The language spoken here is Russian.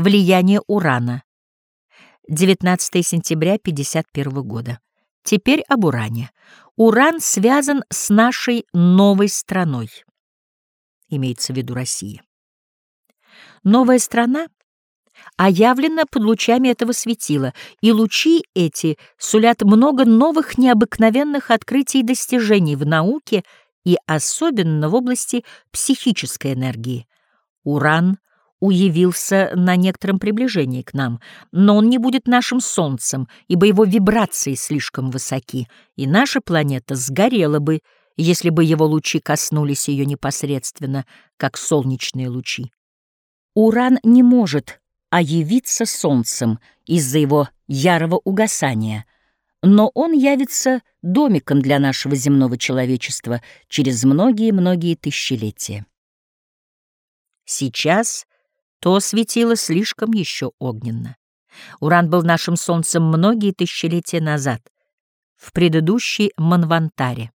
Влияние Урана. 19 сентября 51 года. Теперь об Уране. Уран связан с нашей новой страной. Имеется в виду Россия. Новая страна оявлена под лучами этого светила, и лучи эти сулят много новых необыкновенных открытий и достижений в науке и особенно в области психической энергии. Уран уявился на некотором приближении к нам, но он не будет нашим Солнцем, ибо его вибрации слишком высоки, и наша планета сгорела бы, если бы его лучи коснулись ее непосредственно, как солнечные лучи. Уран не может оявиться Солнцем из-за его ярого угасания, но он явится домиком для нашего земного человечества через многие-многие тысячелетия. Сейчас то светило слишком еще огненно. Уран был нашим солнцем многие тысячелетия назад, в предыдущей Манвантаре.